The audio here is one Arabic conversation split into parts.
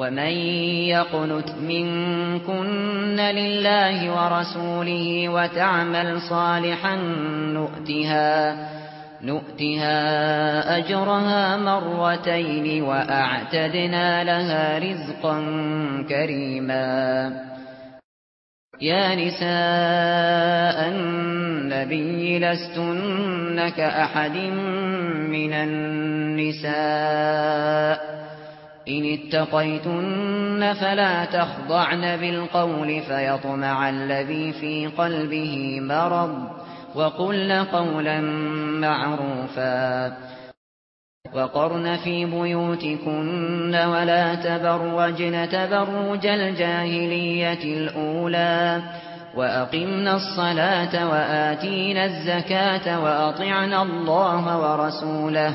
ومن يقنت منكن لله ورسوله وتعمل صالحا نؤتها نؤتها اجرها مرتين واعتدنا لها رزقا كريما. يا نساء النبي لستنك احد من النساء إن اتقيتن فلا تخضعن بالقول فيطمع الذي في قلبه مرض وقل قولا معروفا وقرن في بيوتكن ولا تبرجن تبرج الجاهلية الأولى وأقمنا الصلاة وآتينا الزكاة وأطعنا الله ورسوله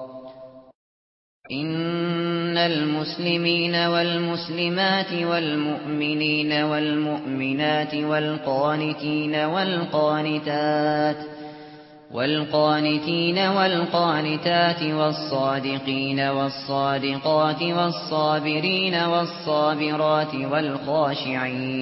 ان المسلمين والمسلمات والمؤمنين والمؤمنات والقانتين والقانتات والقانتين والقانتات والصادقين والصادقات والصابرين والصابرات والخاشعين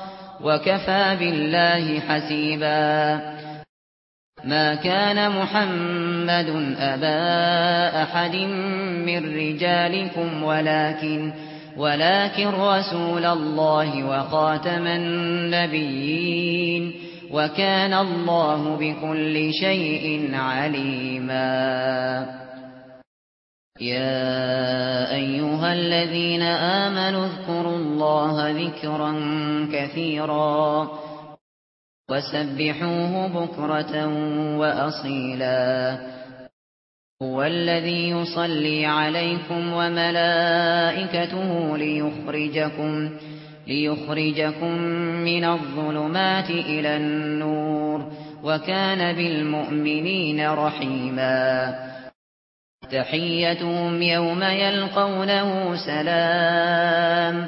وكفى بالله حسيبا. ما كان محمد ابا احد من رجالكم ولكن ولكن رسول الله وخاتم النبيين وكان الله بكل شيء عليما. يا ايها الذين امنوا اذكروا الله ذكرا كثيرا وسبحوه بكرة وأصيلا. هو الذي يصلي عليكم وملائكته ليخرجكم ليخرجكم من الظلمات إلى النور وكان بالمؤمنين رحيما. تحيتهم يوم يلقونه سلام.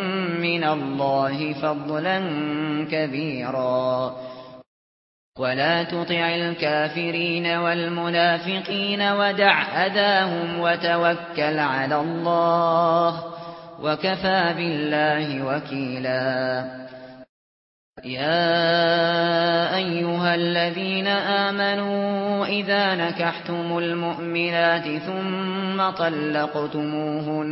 من الله فضلا كبيرا. ولا تطع الكافرين والمنافقين ودع أداهم وتوكل على الله وكفى بالله وكيلا. يا أيها الذين آمنوا إذا نكحتم المؤمنات ثم طلقتموهن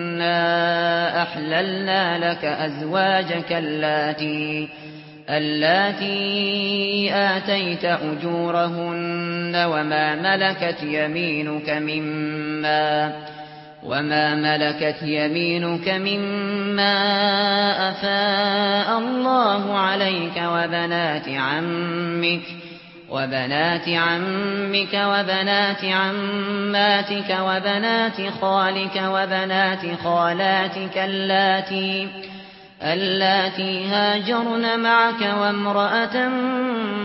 إِنَّا أَحْلَلْنَا لَكَ أَزْوَاجَكَ اللَّاتِي اللَّاتِي آتَيْتَ أُجُورَهُنَّ وَمَا مَلَكَتْ يَمِينُكَ مِمَّا وَمَا مَلَكَتْ يَمِينُكَ مِمَّا أَفَاءَ اللَّهُ عَلَيْكَ وَبَنَاتِ عَمِّكَ وبنات عمك وبنات عماتك وبنات خالك وبنات خالاتك اللاتي اللاتي هاجرن معك وامرأة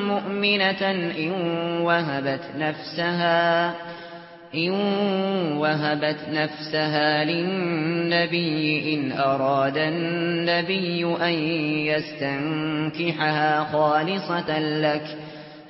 مؤمنة إن وهبت نفسها إن وهبت نفسها للنبي إن أراد النبي أن يستنكحها خالصة لك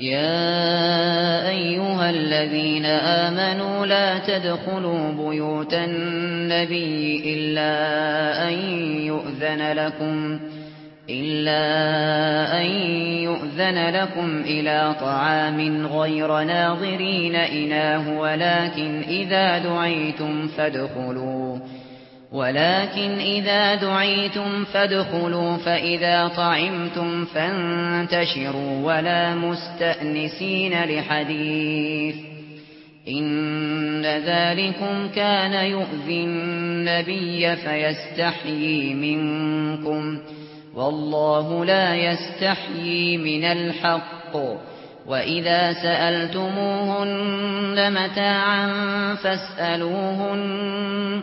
يا ايها الذين امنوا لا تدخلوا بيوت النبي الا ان يؤذن لكم الا ان يؤذن لكم إلى طعام غير ناظرين اناه ولكن اذا دعيتم فادخلوا ولكن إذا دعيتم فادخلوا فإذا طعمتم فانتشروا ولا مستأنسين لحديث إن ذلكم كان يؤذي النبي فيستحيي منكم والله لا يستحيي من الحق وَإِذَا سَأَلْتُمُوهُنَّ مَتَاعًا فَاسْأَلُوهُنَّ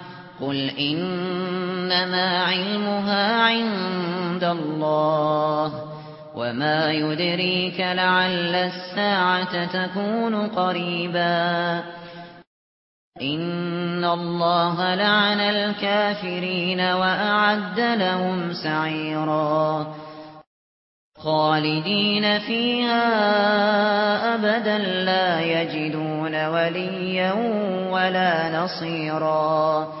قل انما علمها عند الله وما يدريك لعل الساعة تكون قريبا ان الله لعن الكافرين واعد لهم سعيرا خالدين فيها ابدا لا يجدون وليا ولا نصيرا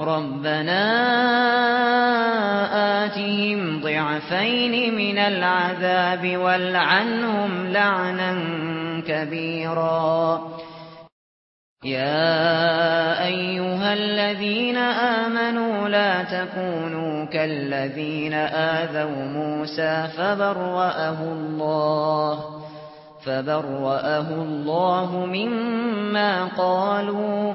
رَبَّنَا آتِهِمْ ضِعْفَيْنِ مِنَ الْعَذَابِ وَالْعَنْهُمْ لَعْنًا كَبِيرًا. يَا أَيُّهَا الَّذِينَ آمَنُوا لَا تَكُونُوا كَالَّذِينَ آذَوْا مُوسَى فَبَرَّأَهُ اللَّهُ فَبَرَّأَهُ اللَّهُ مِمَّا قَالُوا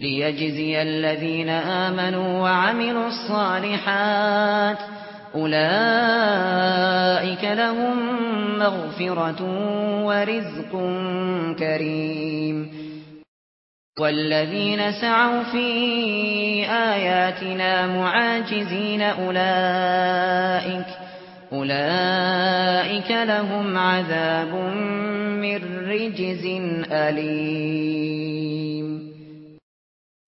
ليجزي الذين آمنوا وعملوا الصالحات أولئك لهم مغفرة ورزق كريم والذين سعوا في آياتنا معاجزين أولئك أولئك لهم عذاب من رجز أليم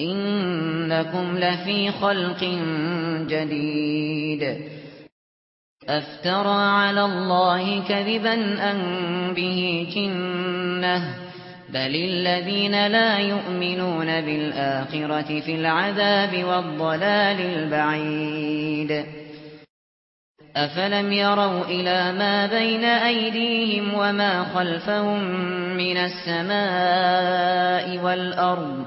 إنكم لفي خلق جديد. أفترى على الله كذبا ان به جنة. بل الذين لا يؤمنون بالآخرة في العذاب والضلال البعيد. أفلم يروا إلى ما بين أيديهم وما خلفهم من السماء والأرض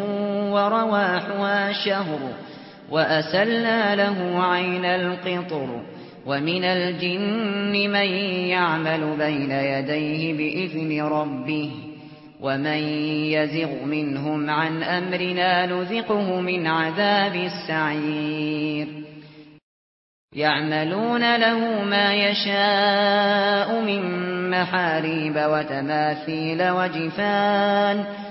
ورواح شهر وأسلنا له عين القطر ومن الجن من يعمل بين يديه بإذن ربه ومن يزغ منهم عن أمرنا نذقه من عذاب السعير يعملون له ما يشاء من محاريب وتماثيل وجفان وجفان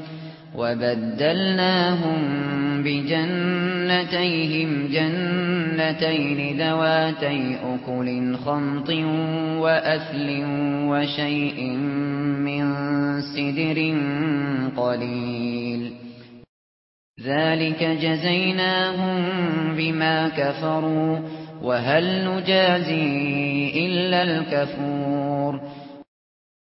وَبَدَّلْنَاهُمْ بِجَنَّتَيْهِمْ جَنَّتَيْنِ ذَوَاتَيْ أُكُلٍ خَمْطٍ وَأَثْلٍ وَشَيْءٍ مِّن سِدْرٍ قَلِيلٍ. ذَلِكَ جَزَيْنَاهُمْ بِمَا كَفَرُوا وَهَلْ نُجَازِي إِلَّا الْكَفُورَ.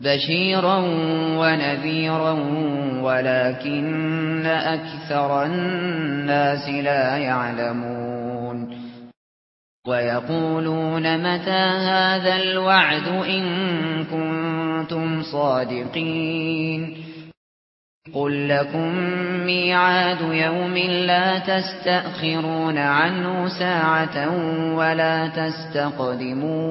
بشيرا ونذيرا ولكن أكثر الناس لا يعلمون ويقولون متى هذا الوعد إن كنتم صادقين قل لكم ميعاد يوم لا تستأخرون عنه ساعة ولا تستقدمون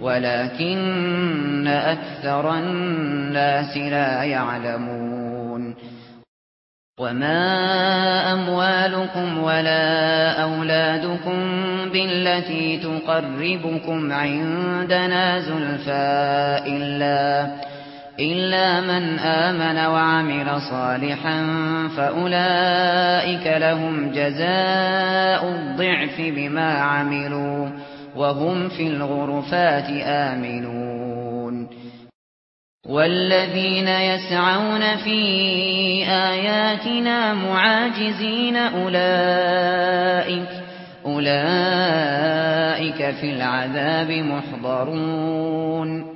ولكن أكثر الناس لا يعلمون. وما أموالكم ولا أولادكم بالتي تقربكم عندنا زلفاء إلا, إلا من آمن وعمل صالحا فأولئك لهم جزاء الضعف بما عملوا. وهم في الغرفات آمنون والذين يسعون في آياتنا معاجزين أولئك أولئك في العذاب محضرون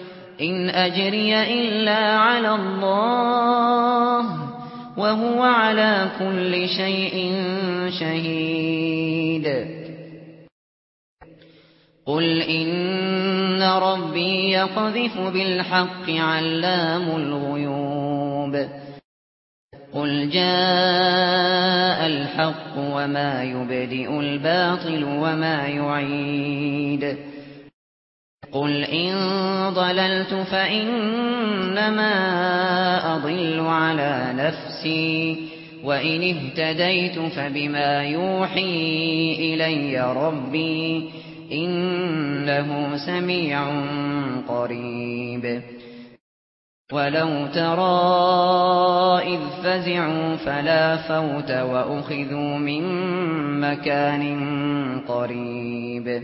إن أجري إلا على الله وهو على كل شيء شهيد. قل إن ربي يقذف بالحق علام الغيوب. قل جاء الحق وما يبدئ الباطل وما يعيد. قل ان ضللت فانما اضل على نفسي وان اهتديت فبما يوحي الي ربي انه سميع قريب ولو ترى اذ فزعوا فلا فوت واخذوا من مكان قريب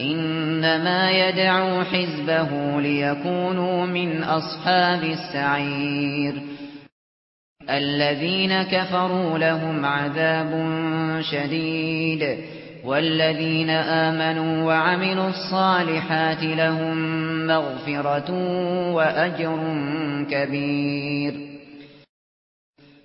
إنما يدعو حزبه ليكونوا من أصحاب السعير. الذين كفروا لهم عذاب شديد. والذين آمنوا وعملوا الصالحات لهم مغفرة وأجر كبير.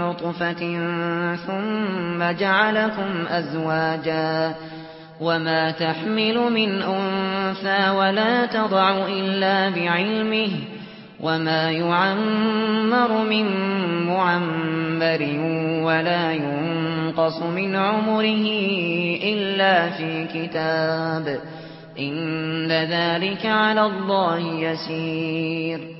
نُطْفَةٍ ثُمَّ جَعَلَكُمْ أَزْوَاجًا وَمَا تَحْمِلُ مِنْ أُنثَى وَلَا تَضَعُ إِلَّا بِعِلْمِهِ وَمَا يُعَمَّرُ مِنْ مُعَمَّرٍ وَلَا يُنْقَصُ مِنْ عُمُرِهِ إِلَّا فِي كِتَابٍ إِنَّ ذَلِكَ عَلَى اللَّهِ يَسِيرٌ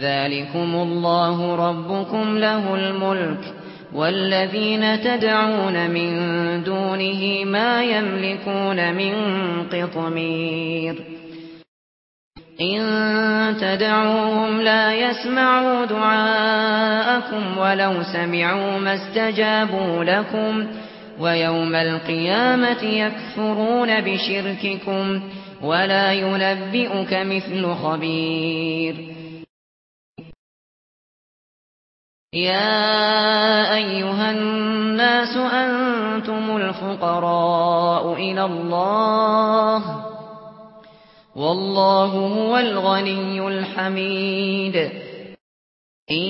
ذلكم الله ربكم له الملك والذين تدعون من دونه ما يملكون من قطمير إن تدعوهم لا يسمعوا دعاءكم ولو سمعوا ما استجابوا لكم ويوم القيامة يكفرون بشرككم ولا ينبئك مثل خبير يا أيها الناس أنتم الفقراء إلى الله والله هو الغني الحميد إن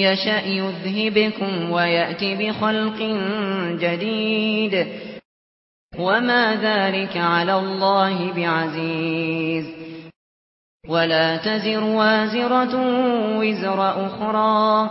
يشاء يذهبكم ويأتي بخلق جديد وما ذلك على الله بعزيز ولا تزر وازرة وزر أخرى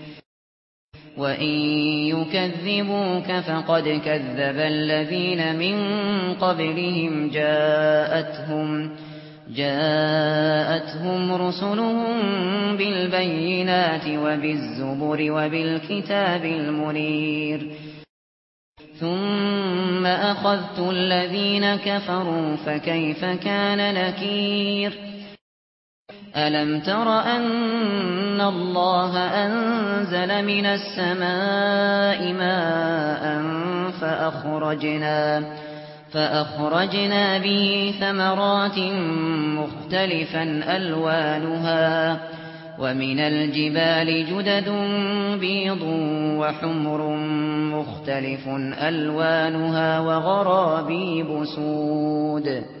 وَإِن يُكَذِّبُوكَ فَقَدْ كَذَّبَ الَّذِينَ مِن قَبْلِهِمْ جَاءَتْهُمْ جَاءَتْهُمْ رُسُلُهُم بِالْبَيِّنَاتِ وَبِالزُّبُرِ وَبِالْكِتَابِ الْمُنِيرِ ثُمَّ أَخَذْتُ الَّذِينَ كَفَرُوا فَكَيْفَ كَانَ نَكِيرِ أَلَمْ تَرَ أَنَّ اللَّهَ أَنزَلَ مِنَ السَّمَاءِ مَاءً فَأَخْرَجْنَا فَأَخْرَجْنَا بِهِ ثَمَرَاتٍ مُخْتَلِفًا أَلْوَانُهَا وَمِنَ الْجِبَالِ جُدَدٌ بِيضٌ وَحُمْرٌ مُخْتَلِفٌ أَلْوَانُهَا وَغَرَابِيبُ سُودٌ.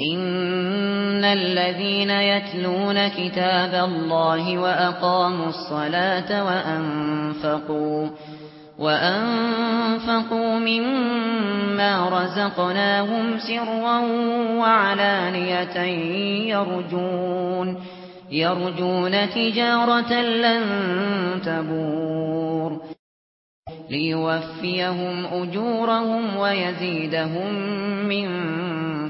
ان الذين يتلون كتاب الله واقاموا الصلاه وانفقوا وانفقوا مما رزقناهم سرا وعلانيه يرجون يرجون تجاره لن تبور ليوفيهم اجورهم ويزيدهم من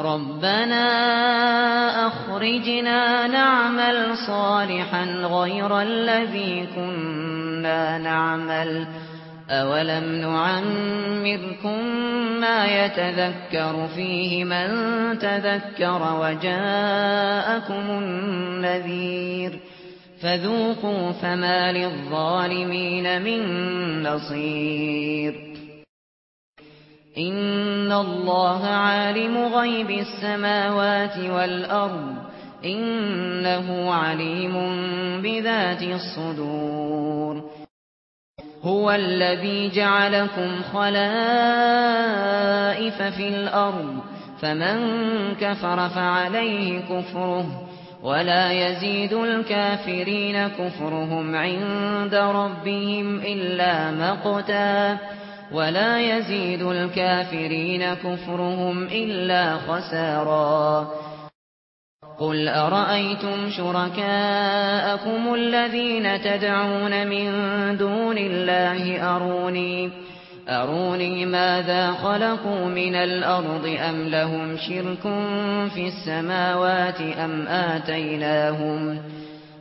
رَبَّنَا أَخْرِجْنَا نَعْمَلْ صَالِحًا غَيْرَ الَّذِي كُنَّا نَعْمَلُ. أَوَلَمْ نُعَمِّرْكُم مَّا يَتَذَكَّرُ فِيهِ مَن تَذَكَّرَ وَجَاءَكُمُ النَّذِيرُ. فَذُوقُوا فَمَا لِلظَّالِمِينَ مِن نَّصِيرٍ. ان الله عالم غيب السماوات والارض انه عليم بذات الصدور هو الذي جعلكم خلائف في الأرض فمن كفر فعليه كفره ولا يزيد الكافرين كفرهم عند ربهم الا مقتا ولا يزيد الكافرين كفرهم إلا خسارا. قل أرأيتم شركاءكم الذين تدعون من دون الله أروني أروني ماذا خلقوا من الأرض أم لهم شرك في السماوات أم آتيناهم؟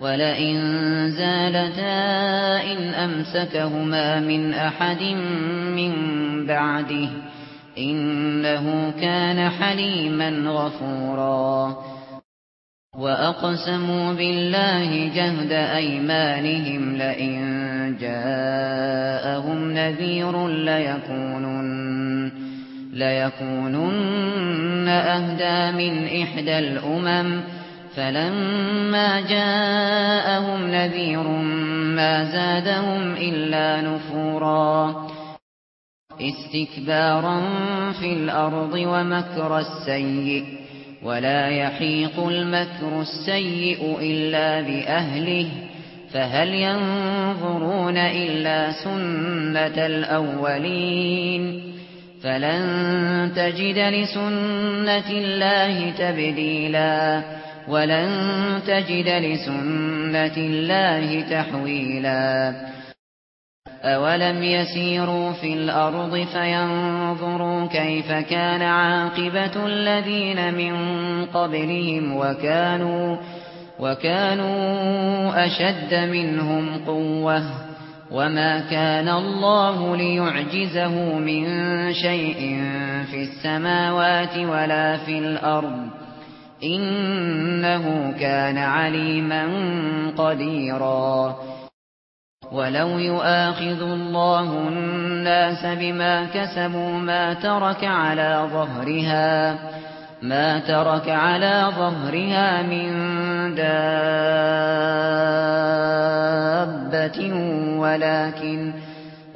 ولئن زالتا إن أمسكهما من أحد من بعده إنه كان حليما غفورا وأقسموا بالله جهد أيمانهم لئن جاءهم نذير ليكونن, ليكونن أهدا من إحدى الأمم فَلَمَّا جَاءَهُمْ نَذِيرٌ مَا زَادَهُمْ إِلَّا نُفُورًا. اسْتِكْبَارًا فِي الْأَرْضِ وَمَكْرَ السَّيِّئِ وَلَا يَحِيقُ الْمَكْرُ السَّيِّئُ إِلَّا بِأَهْلِهِ فَهَلْ يَنظُرُونَ إِلَّا سُنَّةَ الْأَوَّلِينَ؟ فَلَن تَجِدَ لِسُنَّةِ اللَّهِ تَبْدِيلًا. ولن تجد لسنة الله تحويلا. أولم يسيروا في الأرض فينظروا كيف كان عاقبة الذين من قبلهم وكانوا وكانوا أشد منهم قوة. وما كان الله ليعجزه من شيء في السماوات ولا في الأرض. إنه كان عليما قديرا. ولو يؤاخذ الله الناس بما كسبوا ما ترك على ظهرها ما ترك على ظهرها من دابة ولكن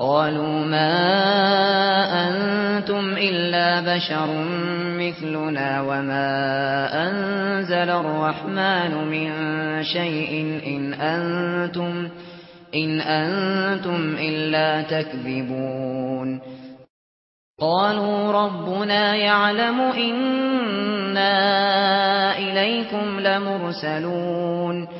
قالوا ما أنتم إلا بشر مثلنا وما أنزل الرحمن من شيء إن أنتم إن أنتم إلا تكذبون. قالوا ربنا يعلم اننا إليكم لمرسلون.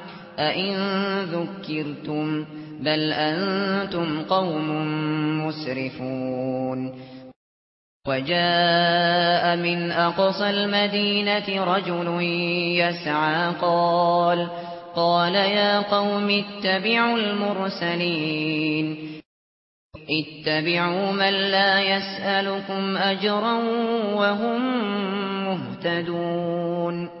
أَإِن ذُكِّرْتُمْ بَلْ أَنْتُمْ قَوْمٌ مُسْرِفُونَ وَجَاءَ مِنْ أَقْصَى الْمَدِينَةِ رَجُلٌ يَسْعَى قَالَ قَالَ يَا قَوْمِ اتَّبِعُوا الْمُرْسَلِينَ اتبعوا من لا يسألكم أجرا وهم مهتدون